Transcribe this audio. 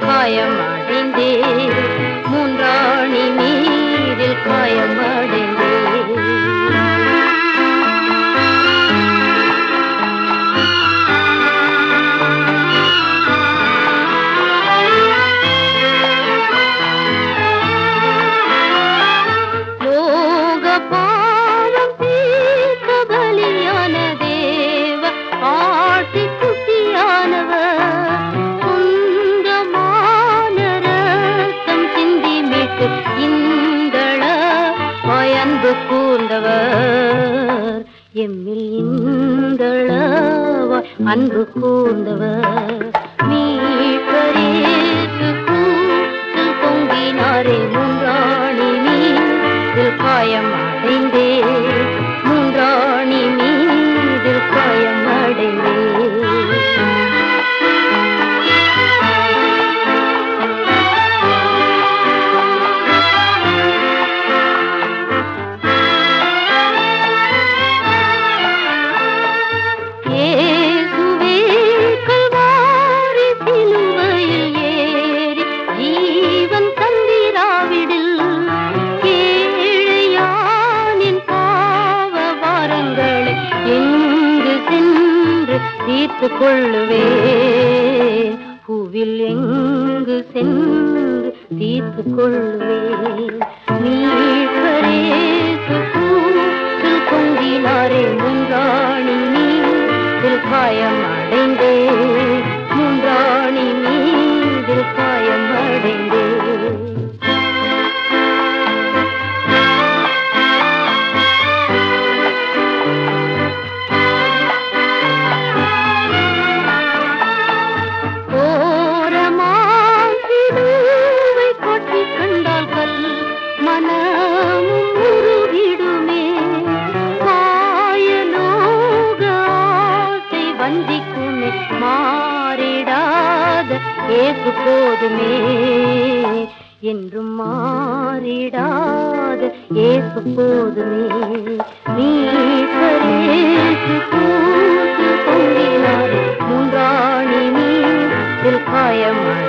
காயம் அடைந்தே மூன்றாணி மீ அன்பு கூர்ந்தவர். எம்மில் இந்தளவாய் அன்பு கூர்ந்தவர். மீட்பரேற்று கூத்து பொங்கினாரே முன்றாணி நீ காயம் அடைந்தே வைத்துக் கொள்ளுவே கொள்ளுவேன். பூவில் எங்கு சென்று தீர்த்து கொள்ளுவே மீட்பரேசு கூற்றில் முன்றாணி நீ காயம் அடைந்தே முன்றாணி நீ மாறிடாத ஏசு போதுமே என்றும் மாறிடாத ஏசு போதுமே மீட்பரேசு கூட்டு பொங்கினார். மூன்றாணி மீதில் காயமான